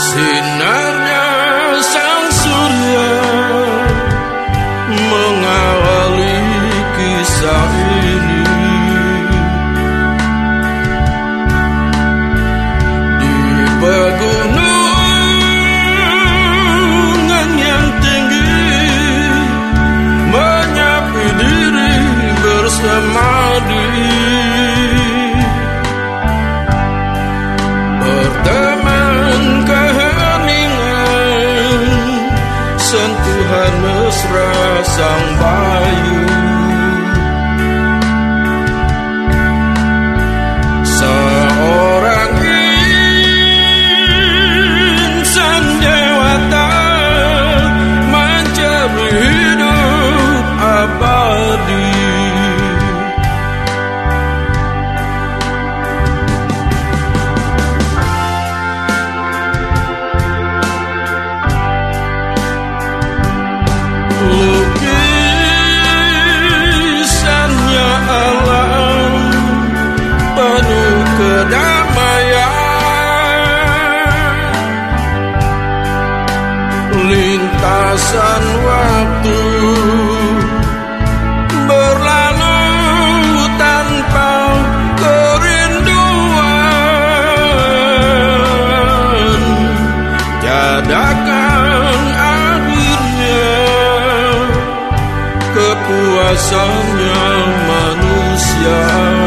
Sitting isang petasan waktu berlalu tanpa kerinduan. Jadakan akhirnya kepuasannya manusia.